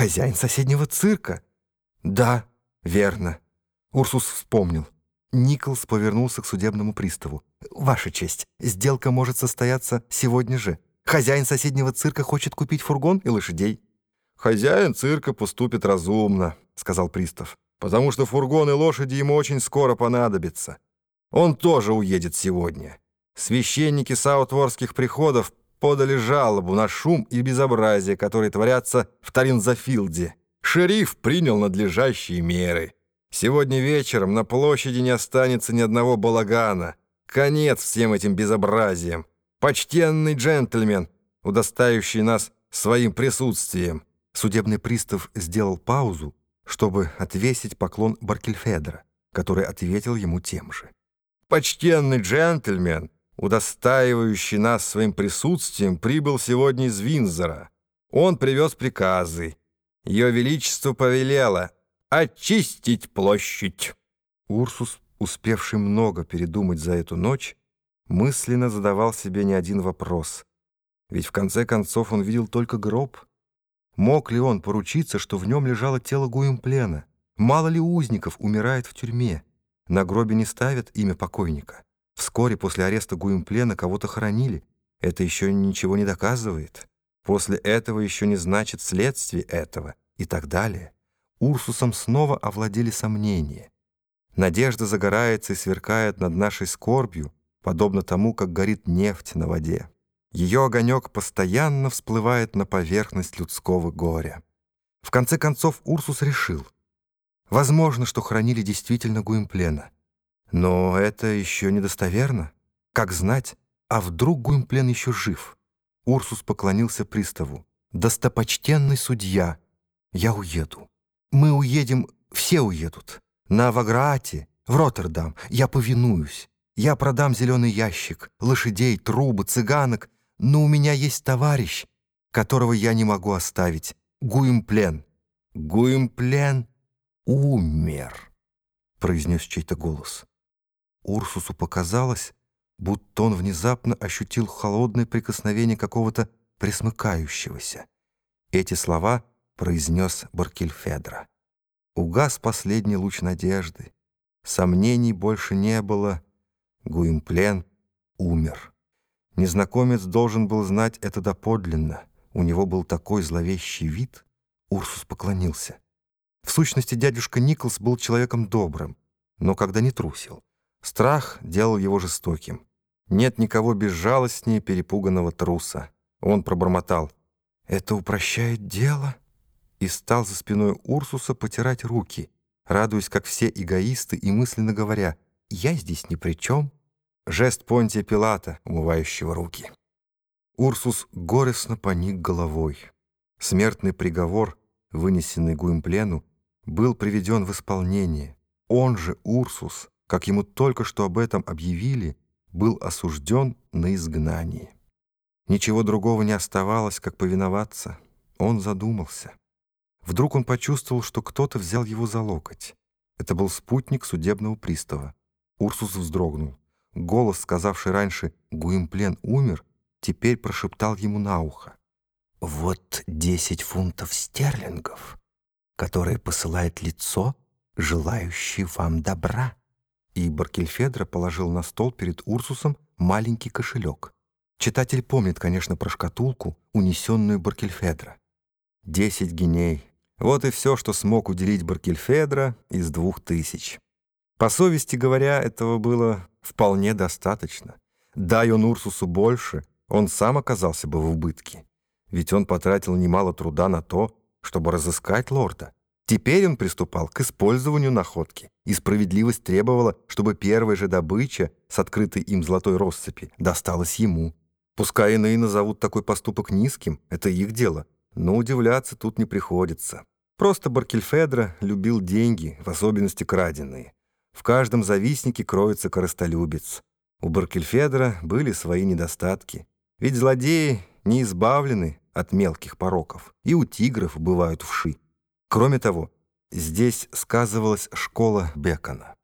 Хозяин соседнего цирка. Да, верно. Урсус вспомнил. Николс повернулся к судебному приставу. «Ваша честь, сделка может состояться сегодня же. Хозяин соседнего цирка хочет купить фургон и лошадей». «Хозяин цирка поступит разумно», — сказал пристав, «потому что фургон и лошади ему очень скоро понадобятся. Он тоже уедет сегодня. Священники саутворских приходов подали жалобу на шум и безобразие, которые творятся в Таринзафилде. Шериф принял надлежащие меры». Сегодня вечером на площади не останется ни одного балагана. Конец всем этим безобразиям. Почтенный джентльмен, удостающий нас своим присутствием. Судебный пристав сделал паузу, чтобы отвесить поклон Баркельфедера, который ответил ему тем же. Почтенный джентльмен, удостаивающий нас своим присутствием, прибыл сегодня из Винзора. Он привез приказы. Ее Величество повелело очистить площадь. Урсус, успевший много передумать за эту ночь, мысленно задавал себе не один вопрос. Ведь в конце концов он видел только гроб. Мог ли он поручиться, что в нем лежало тело Гуимплена? Мало ли узников умирает в тюрьме? На гробе не ставят имя покойника. Вскоре после ареста Гуимплена кого-то хоронили. Это еще ничего не доказывает. После этого еще не значит следствие этого и так далее. Урсусом снова овладели сомнения. Надежда загорается и сверкает над нашей скорбью, подобно тому, как горит нефть на воде. Ее огонек постоянно всплывает на поверхность людского горя. В конце концов Урсус решил. Возможно, что хранили действительно Гуимплена. Но это еще недостоверно. Как знать, а вдруг Гуимплен еще жив? Урсус поклонился приставу. «Достопочтенный судья, я уеду». Мы уедем, все уедут. На Ваграате, в Роттердам. Я повинуюсь. Я продам зеленый ящик, лошадей, трубы, цыганок. Но у меня есть товарищ, которого я не могу оставить. Гуимплен. Гуимплен умер, произнес чей-то голос. Урсусу показалось, будто он внезапно ощутил холодное прикосновение какого-то присмыкающегося. Эти слова — произнес Баркельфедра. Угас последний луч надежды. Сомнений больше не было. Гуимплен умер. Незнакомец должен был знать это доподлинно. У него был такой зловещий вид. Урсус поклонился. В сущности, дядюшка Николс был человеком добрым, но когда не трусил. Страх делал его жестоким. Нет никого безжалостнее перепуганного труса. Он пробормотал. «Это упрощает дело?» и стал за спиной Урсуса потирать руки, радуясь, как все эгоисты, и мысленно говоря «Я здесь ни при чем». Жест Понтия Пилата, умывающего руки. Урсус горестно поник головой. Смертный приговор, вынесенный Гуимплену, был приведен в исполнение. Он же, Урсус, как ему только что об этом объявили, был осужден на изгнание. Ничего другого не оставалось, как повиноваться. Он задумался. Вдруг он почувствовал, что кто-то взял его за локоть. Это был спутник судебного пристава. Урсус вздрогнул. Голос, сказавший раньше «Гуимплен умер», теперь прошептал ему на ухо. «Вот десять фунтов стерлингов, которые посылает лицо, желающее вам добра». И Баркельфедро положил на стол перед Урсусом маленький кошелек. Читатель помнит, конечно, про шкатулку, унесенную Баркельфедро. Десять геней, вот и все, что смог уделить Баркельфедро из двух тысяч. По совести говоря, этого было вполне достаточно. Дай он Урсусу больше, он сам оказался бы в убытке. Ведь он потратил немало труда на то, чтобы разыскать лорда. Теперь он приступал к использованию находки, и справедливость требовала, чтобы первая же добыча с открытой им золотой россыпи досталась ему. Пускай иные назовут такой поступок низким, это их дело, но удивляться тут не приходится. Просто Баркельфедро любил деньги, в особенности краденые. В каждом завистнике кроется корыстолюбец. У Баркельфедра были свои недостатки. Ведь злодеи не избавлены от мелких пороков. И у тигров бывают вши. Кроме того, здесь сказывалась школа Бекона.